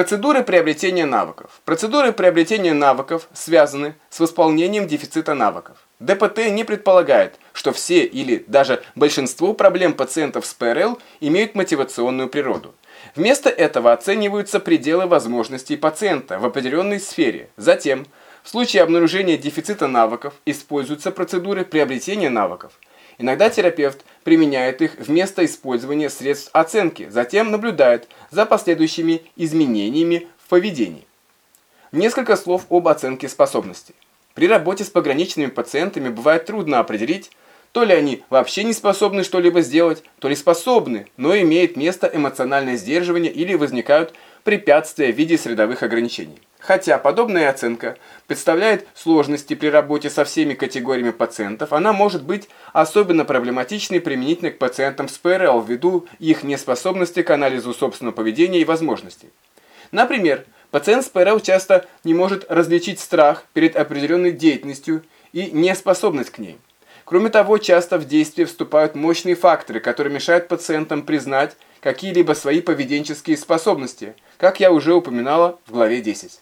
Процедуры приобретения навыков. Процедуры приобретения навыков связаны с восполнением дефицита навыков. ДПТ не предполагает, что все или даже большинство проблем пациентов с ПРЛ имеют мотивационную природу. Вместо этого оцениваются пределы возможностей пациента в определенной сфере. Затем, в случае обнаружения дефицита навыков, используются процедуры приобретения навыков. Иногда терапевт применяет их вместо использования средств оценки, затем наблюдает за последующими изменениями в поведении. Несколько слов об оценке способностей. При работе с пограничными пациентами бывает трудно определить, то ли они вообще не способны что-либо сделать, то ли способны, но имеет место эмоциональное сдерживание или возникают препятствия в виде средовых ограничений. Хотя подобная оценка представляет сложности при работе со всеми категориями пациентов, она может быть особенно проблематичной применительно к пациентам с ПРЛ ввиду их неспособности к анализу собственного поведения и возможностей. Например, пациент с ПРЛ часто не может различить страх перед определенной деятельностью и неспособность к ней. Кроме того, часто в действие вступают мощные факторы, которые мешают пациентам признать какие-либо свои поведенческие способности, как я уже упоминала в главе 10.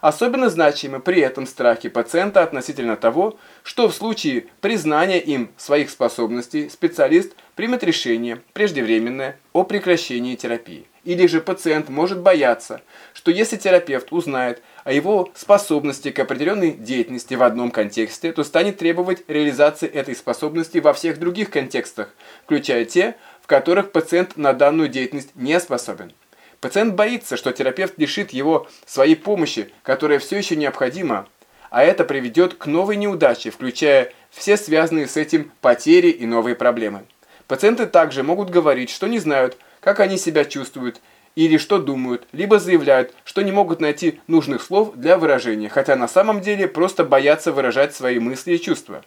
Особенно значимы при этом страхи пациента относительно того, что в случае признания им своих способностей специалист примет решение преждевременное о прекращении терапии. Или же пациент может бояться, что если терапевт узнает о его способности к определенной деятельности в одном контексте, то станет требовать реализации этой способности во всех других контекстах, включая те, в которых пациент на данную деятельность не способен. Пациент боится, что терапевт лишит его своей помощи, которая все еще необходима, а это приведет к новой неудаче, включая все связанные с этим потери и новые проблемы. Пациенты также могут говорить, что не знают, как они себя чувствуют или что думают, либо заявляют, что не могут найти нужных слов для выражения, хотя на самом деле просто боятся выражать свои мысли и чувства.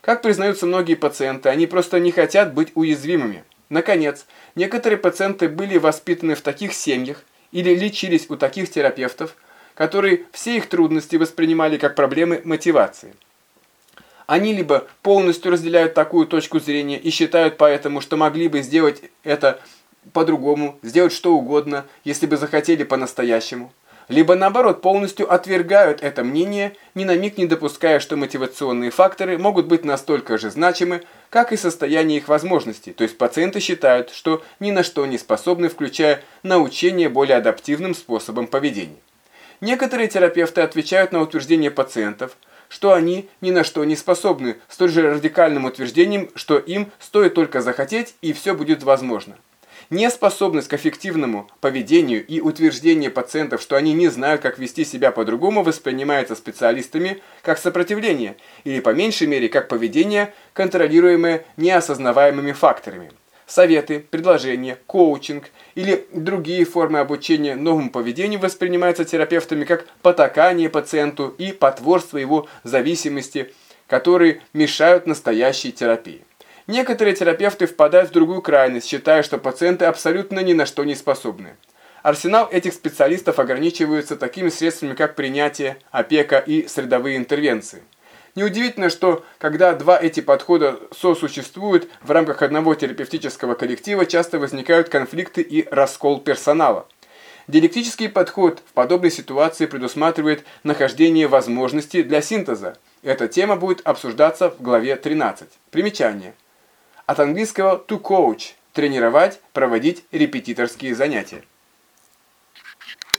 Как признаются многие пациенты, они просто не хотят быть уязвимыми. Наконец, некоторые пациенты были воспитаны в таких семьях или лечились у таких терапевтов, которые все их трудности воспринимали как проблемы мотивации. Они либо полностью разделяют такую точку зрения и считают поэтому, что могли бы сделать это по-другому, сделать что угодно, если бы захотели по-настоящему – либо наоборот полностью отвергают это мнение, ни на миг не допуская, что мотивационные факторы могут быть настолько же значимы, как и состояние их возможностей, то есть пациенты считают, что ни на что не способны, включая научение более адаптивным способом поведения. Некоторые терапевты отвечают на утверждение пациентов, что они ни на что не способны, столь же радикальным утверждением, что им стоит только захотеть и все будет возможно. Неспособность к эффективному поведению и утверждение пациентов, что они не знают, как вести себя по-другому, воспринимается специалистами как сопротивление или, по меньшей мере, как поведение, контролируемое неосознаваемыми факторами. Советы, предложения, коучинг или другие формы обучения новому поведению воспринимаются терапевтами как потакание пациенту и потворство его зависимости, которые мешают настоящей терапии. Некоторые терапевты впадают в другую крайность, считая, что пациенты абсолютно ни на что не способны. Арсенал этих специалистов ограничивается такими средствами, как принятие, опека и средовые интервенции. Неудивительно, что когда два эти подхода сосуществуют в рамках одного терапевтического коллектива, часто возникают конфликты и раскол персонала. Диалектический подход в подобной ситуации предусматривает нахождение возможностей для синтеза. Эта тема будет обсуждаться в главе 13. Примечание. От английского to coach – тренировать, проводить репетиторские занятия.